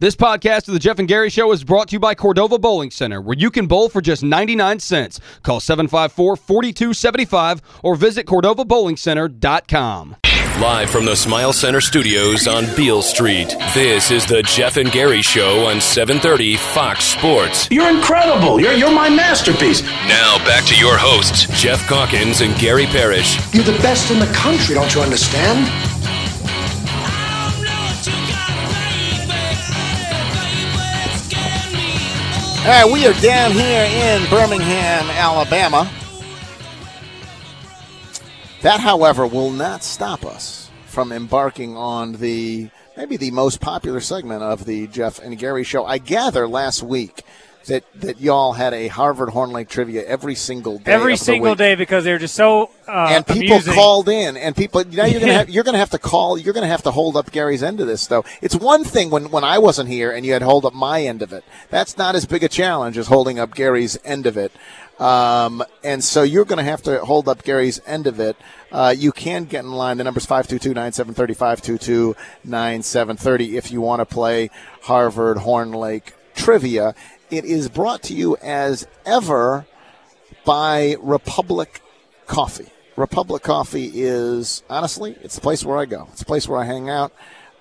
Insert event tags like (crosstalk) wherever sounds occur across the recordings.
This podcast of the Geoff and Gary Show is brought to you by Cordova Bowling Center, where you can bowl for just 99 cents. Call 754-4275 or visit CordovaBowlingCenter.com. Live from the Smile Center studios on Beale Street, this is the Geoff and Gary Show on 730 Fox Sports. You're incredible. You're, you're my masterpiece. Now back to your hosts, Geoff Calkins and Gary Parrish. You're the best in the country, don't you understand? All right, we are down here in Birmingham, Alabama. That, however, will not stop us from embarking on the maybe the most popular segment of the Geoff and Gary show. I gather last week that that y'all had a Harvard Horn Lake trivia every single day. Every single day because they're just so uh, and people amusing. called in, and people now you're gonna (laughs) have, you're gonna have to call. You're gonna have to hold up Gary's end of this, though. It's one thing when when I wasn't here and you had to hold up my end of it. That's not as big a challenge as holding up Gary's end of it. Um, and so you're going to have to hold up Gary's end of it. Uh, you can get in line. The number's 522-9730, 522-9730 if you want to play Harvard Horn Lake Trivia. It is brought to you as ever by Republic Coffee. Republic Coffee is honestly, it's the place where I go. It's the place where I hang out.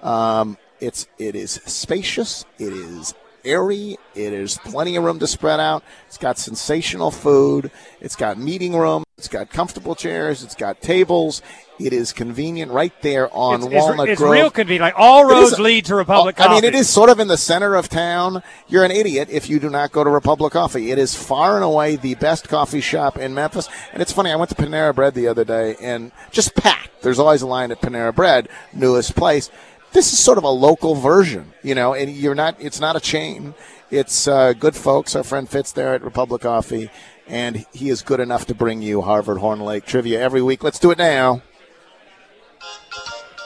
Um, it's it is spacious. It is airy. It is plenty of room to spread out. It's got sensational food. It's got meeting room. It's got comfortable chairs. It's got tables. It is convenient right there on It's, it's, Walnut it's Grove. It's real convenient. Like all roads a- lead to Republic I mean, it is sort of in the center of town. You're an idiot if you do not go to Republic Coffee. It is far and away the best coffee shop in Memphis. And it's funny, I went to Panera Bread the other day and just packed. There's always a line at Panera Bread, newest place. This is sort of a local version, you know, and you're not, it's not a chain. It's uh, good folks. Our friend Fitz there at Republic Coffee, and he is good enough to bring you Harvard Horn Lake trivia every week. Let's do it now.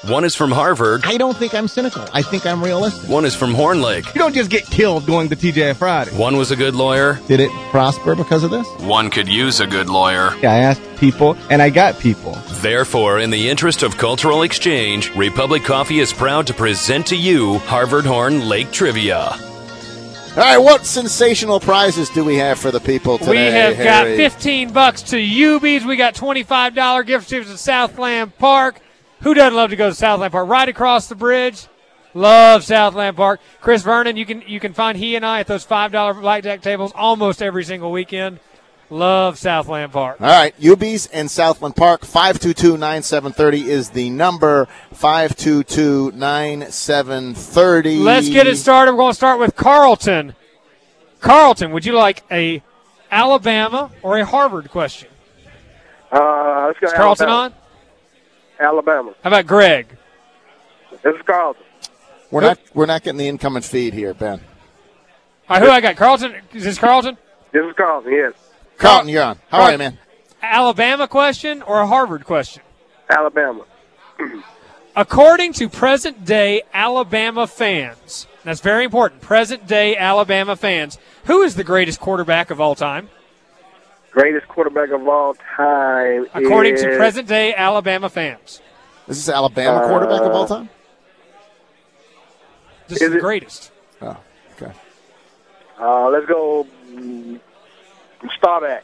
One is from Harvard, I don't think I'm cynical. I think I'm realistic. one is from Horn Lake. You don't just get killed going to TJ Friday. One was a good lawyer, Did it prosper because of this? one could use a good lawyer. Yeah, I asked people, and I got people. Therefore, in the interest of cultural exchange, Republic Coffee is proud to present to you Harvard Horn Lake Trivia. All right, what sensational prizes do we have for the people today? we have got 15 bucks to Ubies. We got $25 gift certificates to Southland Park. Who doesn't love to go to Southland Park? Right across the bridge. Love Southland Park. Chris Vernon, you can you can find he and I at those five dollar blackjack tables almost every single weekend. Love Southland Park. All right, UB's and Southland Park, 522-9730 is the number, 522-9730. Let's get it started. We're going to start with Carlton. Carlton, would you like a Alabama or a Harvard question? Uh, let's go Is Carlton Alabama. on? Alabama. How about Greg? This is Carlton. We're not, we're not getting the incoming feed here, Ben. All right, who I got? Carlton? Is this Carlton? This is Carlton, yes. Carlton, you're on. How are you, man? Alabama question or a Harvard question? Alabama. (clears throat) According to present day Alabama fans, that's very important. Present day Alabama fans, who is the greatest quarterback of all time? Greatest quarterback of all time. According is, to present day Alabama fans, This Is this Alabama quarterback of all time? this Is is the it- greatest. Oh, okay. Uh, let's go mm, Staubach.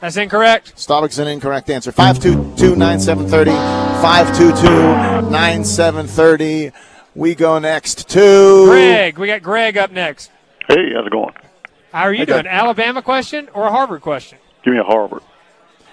That's incorrect. Staubach's an incorrect answer. 522-9730, 522-9730. We go next to... Greg, we got Greg up next. Hey, how's it going? How are you Okay. doing? Alabama question or a Harvard question? Give me a Harvard.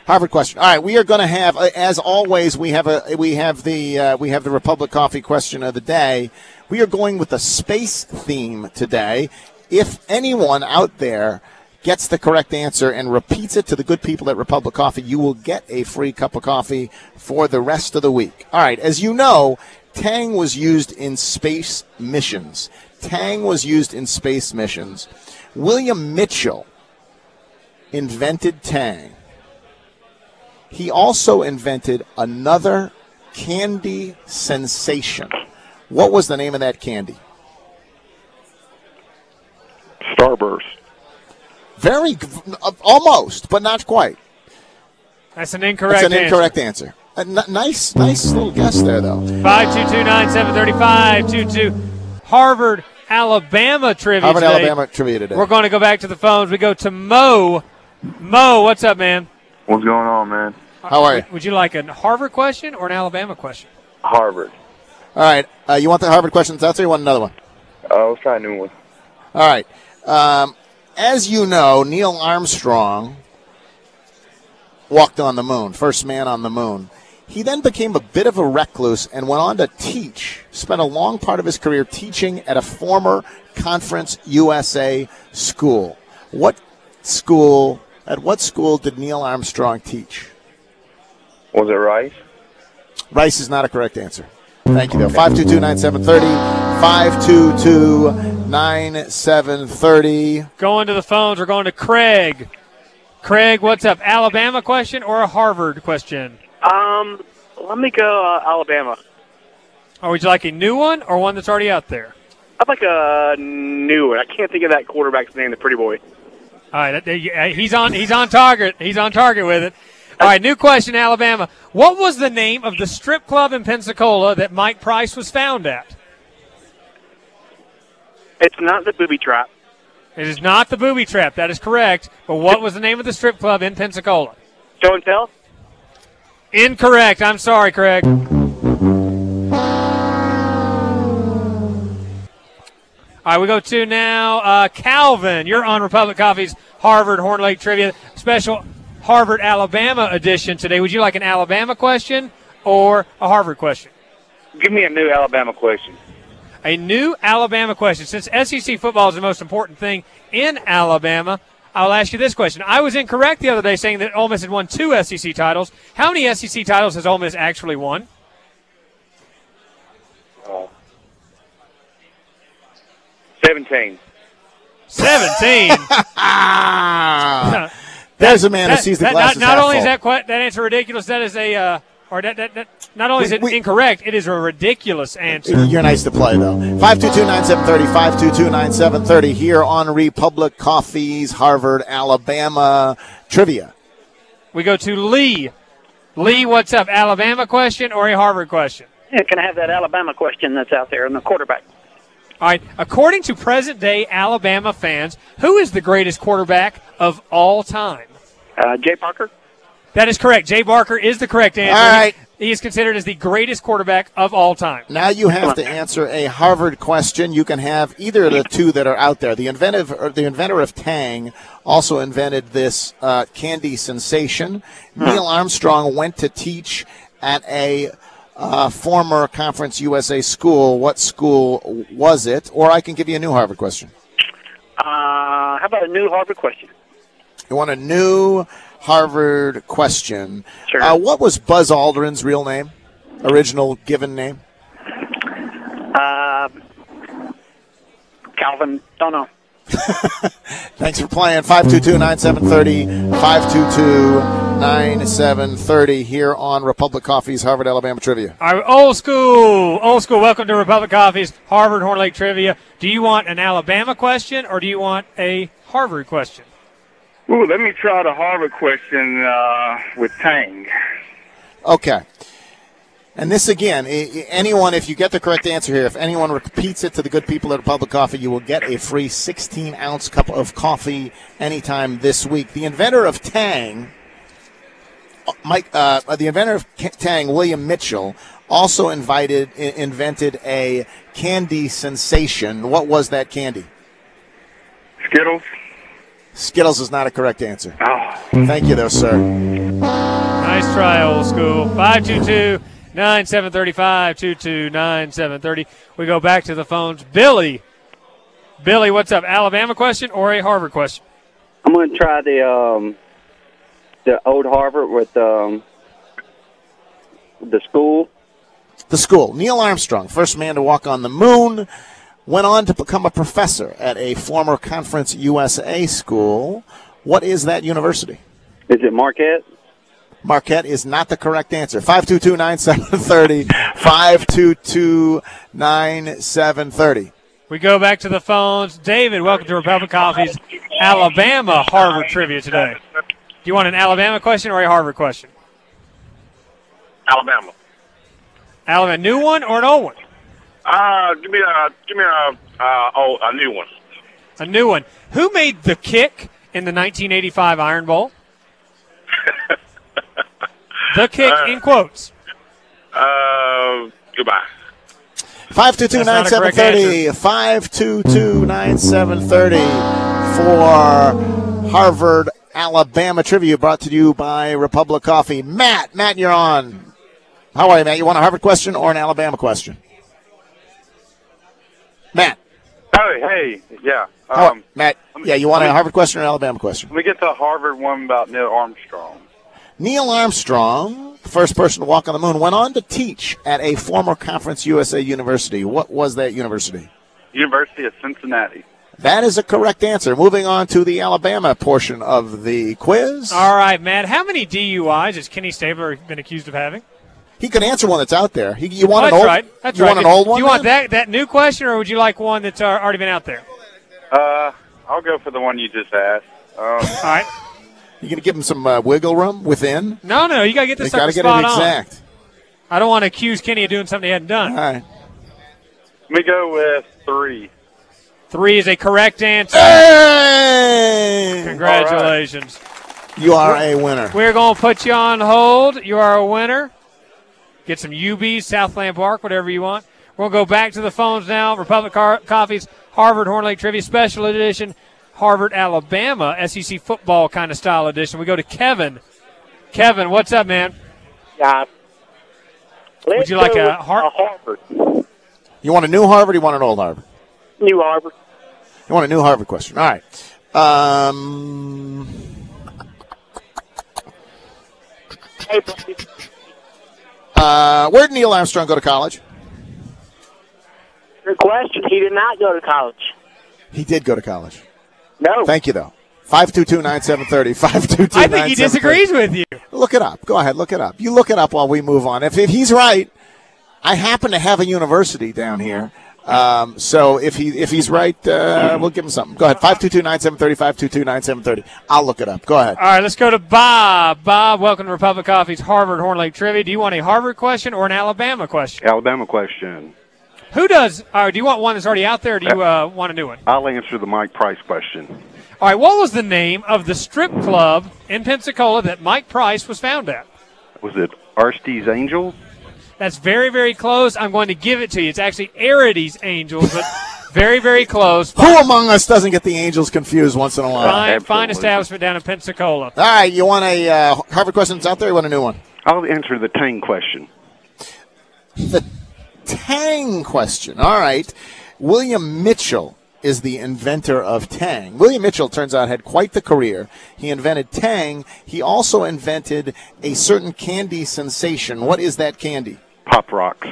Harvard question. All right, we are going to have, uh, as always, we have a we have the uh, we have the Republic Coffee question of the day. We are going with a space theme today. If anyone out there gets the correct answer and repeats it to the good people at Republic Coffee, you will get a free cup of coffee for the rest of the week. All right, as you know, Tang was used in space missions. Tang was used in space missions. William Mitchell invented Tang. He also invented another candy sensation. What was the name of that candy? Starburst. Very uh, almost, but not quite. That's an incorrect That's an answer. incorrect answer. A n- nice, nice little guess there, though. 522-9730, 522 Harvard Alabama trivia Harvard, today. Alabama trivia today. We're going to go back to the phones. We go to Mo. Mo, what's up, man? What's going on, man? How are you? Would you like a Harvard question or an Alabama question? Harvard. All right. Uh, you want the Harvard questions out there? You want another one? Uh, let's try a new one. All right. Um, as you know, Neil Armstrong walked on the moon, first man on the moon. He then became a bit of a recluse and went on to teach. Spent a long part of his career teaching at a former Conference USA school. What school? At what school did Neil Armstrong teach? Was it Rice? Rice is not a correct answer. Thank you, though. 522 9730. 522 9730. Going to the phones. We're going to Craig. Craig, what's up? Alabama question or a Harvard question? Um, let me go uh, Alabama. Or would you like a new one or one that's already out there? I'd like a new one. I can't think of that quarterback's name, the pretty boy. All right, uh, he's on. He's on target. He's on target with it. All right, new question, Alabama. What was the name of the strip club in Pensacola that Mike Price was found at? It's not the booby trap. It is not the booby trap. That is correct. But what was the name of the strip club in Pensacola? Show and tell. Incorrect. I'm sorry, Craig. All right, we go to now uh, Calvin. You're on Republic Coffee's Harvard Horn Lake Trivia special Harvard Alabama edition today. Would you like an Alabama question or a Harvard question? Give me a new Alabama question. A new Alabama question. Since SEC football is the most important thing in Alabama, I'll ask you this question. I was incorrect the other day saying that Ole Miss had won two SEC titles. How many SEC titles has Ole Miss actually won? Seventeen. 17. (laughs) Ah, there's a man who sees the that- glasses not, not half only is that que- that answer ridiculous, that is a uh, or that, that, that not only is it we- incorrect, it is a ridiculous answer. You're nice to play, though. 522-9730, 522-9730 here on Republic Coffee's Harvard, Alabama trivia. We go to Lee. Lee, what's up? Alabama question or a Harvard question? Yeah, can I have that Alabama question that's out there and the quarterback? All right. According to present day Alabama fans, who is the greatest quarterback of all time? Uh, Jay Barker? That is correct. Jay Barker is the correct answer. All right. He is considered as the greatest quarterback of all time. Now you have to answer a Harvard question. You can have either of the two that are out there. The inventive, or the inventor of Tang, also invented this uh, candy sensation. Neil Armstrong went to teach at a uh, former Conference USA school. What school was it? Or I can give you a new Harvard question. Uh, how about a new Harvard question? You want a new Harvard question? Sure. Uh, what was Buzz Aldrin's real name? Original given name? Uh, Calvin, don't know. (laughs) Thanks for playing. 522-9730, 522-9730 here on Republic Coffee's Harvard Alabama Trivia. All right, old school, old school. Welcome to Republic Coffee's Harvard Horn Lake Trivia. Do you want an Alabama question or do you want a Harvard question? Ooh, let me try the Harvard question uh, with Tang. Okay. And this again, anyone, if you get the correct answer here, if anyone repeats it to the good people at Republic Coffee, you will get a free 16 ounce cup of coffee anytime this week. The inventor of Tang, uh, Mike, uh, the inventor of Tang, William Mitchell, also invited, invented a candy sensation. What was that candy? Skittles. Skittles is not a correct answer. Oh, Thank you, though, sir. Nice try, old school. 522 9735 229 9730. We go back to the phones. Billy. Billy, what's up? Alabama question or a Harvard question? I'm going to try the um, the old Harvard with um, the school. the school. Neil Armstrong, first man to walk on the moon, went on to become a professor at a former Conference USA school. What is that university? Is it Marquette? Marquette is not the correct answer. 522 9730. 522 9730. We go back to the phones. David, welcome to Republic Coffee's Alabama Harvard trivia today. Do you want an Alabama question or a Harvard question? Alabama. Alabama, new one or an old one? Uh, give me a give me a Uh, oh, a new one. A new one. Who made the kick in the 1985 Iron Bowl? (laughs) the kick in quotes. Uh, goodbye. 522-9730. 522-9730 for Harvard, Alabama trivia brought to you by Republic Coffee. Matt, Matt, you're on. How are you, Matt? You want a Harvard question or an Alabama question? Matt. Oh, hey, yeah. How- Um, Matt, yeah, you want a Harvard question or an Alabama question? let me get the Harvard one about Neil Armstrong. Neil Armstrong, the first person to walk on the moon, went on to teach at a former Conference USA university. What was that university? University of Cincinnati. That is a correct answer. Moving on to the Alabama portion of the quiz. All right, Matt. How many DUIs has Kenny Stabler been accused of having? He could answer one that's out there. He, you want Oh, an that's old? right. That's right. you right. want an old one? Do you want then? that that new question, or would you like one that's uh, already been out there? Uh, I'll go for the one you just asked. Um, (laughs) All right. You gonna give him some uh, wiggle room within? No, no, you got to get They this got to get spot it on. exact. I don't want to accuse Kenny of doing something he hadn't done. All right. let me go with three. Three is a correct answer. Hey! Congratulations. You are a winner. We're going to put you on hold. You are a winner. Get some UBs, Southland Park, whatever you want. We're going to go back to the phones now. Republic Car- Coffee's Harvard Horn Lake Trivia Special Edition, Harvard, Alabama, SEC football kind of style edition. We go to Kevin. Kevin, what's up, man? Yeah. Would you like a Har- Harvard? You want a new Harvard? Or you want an old Harvard? New Harvard. You want a new Harvard question? All right. Um, Hey, buddy. Uh, where did Neil Armstrong go to college? Good question. He did not go to college. He did go to college. No. Thank you, though. 522-9730. 522 I think he disagrees with you. Look it up. Go ahead, look it up. You look it up while we move on. If, if he's right, I happen to have a university down here. Um, so if he if he's right, uh, we'll give him something. Go ahead. 522-9730, 522-9730. I'll look it up. Go ahead. All right, let's go to Bob. Bob, welcome to Republic Coffee's Harvard Horn Lake Trivia. Do you want a Harvard question or an Alabama question? Alabama question. Who does? All right, do you want one that's already out there, or do you uh, want a new one? I'll answer the Mike Price question. All right, what was the name of the strip club in Pensacola that Mike Price was found at? Was it Aristides Angel? That's very, very close. I'm going to give it to you. It's actually Arety's Angels, but very, very close. Who among us doesn't get the Angels confused once in a while? Fine, fine establishment down in Pensacola. All right, you want a uh, Harvard question that's out there? Or you want a new one? I'll answer the Tang question. The Tang question. All right. William Mitchell is the inventor of Tang. William Mitchell turns out had quite the career. He invented Tang. He also invented a certain candy sensation. What is that candy? Pop Rocks.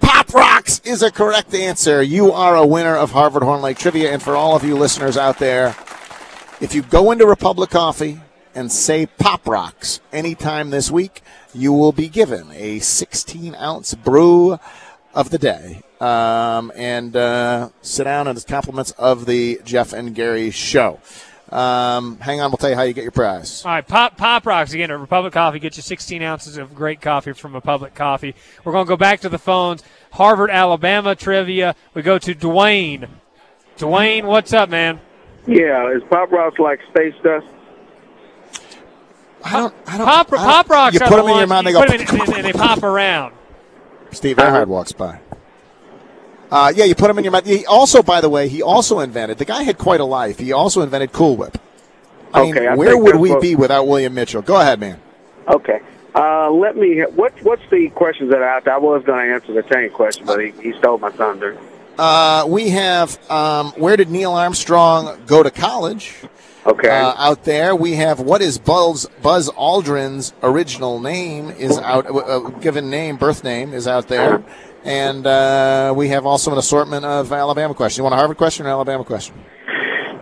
Pop Rocks is a correct answer. You are a winner of Harvard Horn Lake Trivia. And for all of you listeners out there, if you go into Republic Coffee and say Pop Rocks anytime this week, you will be given a 16 ounce brew of the day. Um, and uh, sit down and compliments of the Geoff and Gary show. Um, hang on, we'll tell you how you get your prize. All right, Pop Pop Rocks again at Republic Coffee. Get you 16 ounces of great coffee from Republic Coffee. We're going to go back to the phones. Harvard, Alabama trivia. We go to Dwayne. Dwayne, what's up, man? Yeah, is Pop Rocks like space dust? I don't. I don't. Pop, I don't- pop Rocks. You are put the them in your ones- mouth, they go. put 'em in, and, (laughs) and they pop around. Steve Earhart walks by. Uh, yeah, you put him in your mouth. He also, by the way, he also invented. The guy had quite a life. He also invented Cool Whip. I Okay, mean, I where would we what- be without William Mitchell? Go ahead, man. Okay. Uh, let me. What What's the questions that are out? I was going to answer the tank question, but he, he stole my thunder. Uh, we have um, where did Neil Armstrong go to college? Okay. Uh, out there, we have what is Buzz Buzz Aldrin's original name is out. Uh, uh, given name, birth name is out there, and uh, we have also an assortment of Alabama questions. You want a Harvard question or an Alabama question?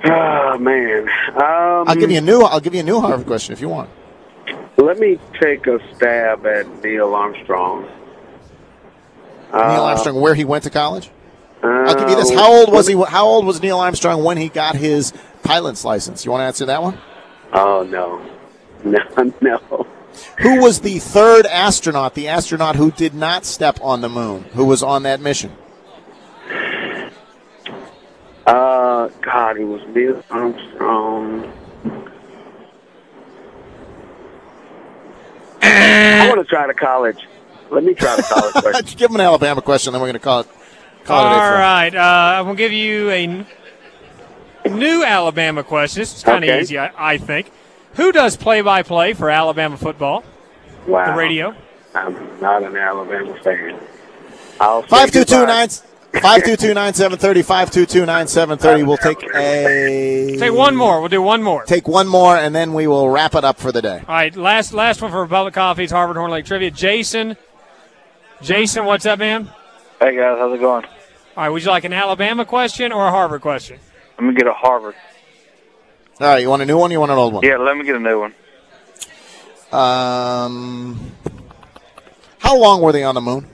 Oh man. Um, I'll give you a new. I'll give you a new Harvard question if you want. Let me take a stab at Neil Armstrong. Neil Uh, Armstrong, where he went to college? I'll give you this. How old was he? How old was Neil Armstrong when he got his pilot's license? You want to answer that one? Oh no, (laughs) no, no. Who was the third astronaut? The astronaut who did not step on the moon, who was on that mission? Uh, God, he was Bill Armstrong. I want to try the college. Let me try the college (laughs) question. Give him an Alabama question, then we're going to call it. Call All it a day for- right. Uh, I'm going to give you a n- new Alabama question. This is kind of Okay. easy, I, I think. Who does play-by-play for Alabama football? Wow. The radio. I'm not an Alabama fan. I'll say Five two two goodbye. nine five two two nine seven thirty five two two nine seven thirty. We'll take (laughs) a Take one more. We'll do one more. take one more, and then we will wrap it up for the day. All right, last last one for Republic Coffee's Harvard Horn Lake Trivia. Jason, Jason, what's up, man? Hey guys, how's it going? All right, would you like an Alabama question or a Harvard question? Let me get a Harvard. All right, you want a new one? Or you want an old one? Yeah, let me get a new one. Um, how long were they on the moon?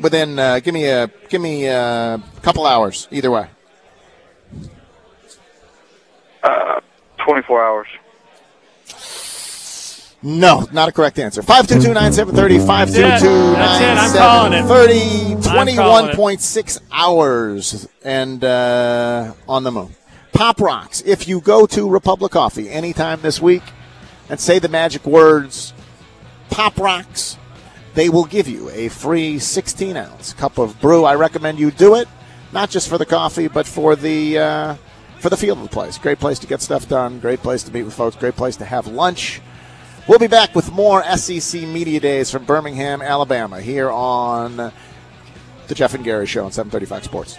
Within, uh, give me a give me a couple hours. Either way. Uh, 24 hours. No, not a correct answer. 522-9730, That's it. I'm calling it. 522-9730, I'm calling it. 21.6 hours and uh, on the moon. Pop Rocks. If you go to Republic Coffee anytime this week and say the magic words Pop Rocks, they will give you a free 16 ounce cup of brew. I recommend you do it, not just for the coffee, but for the uh, for the feel of the place. Great place to get stuff done. Great place to meet with folks. Great place to have lunch. We'll be back with more SEC Media Days from Birmingham, Alabama, here on the Geoff and Gary Show on 735 Sports.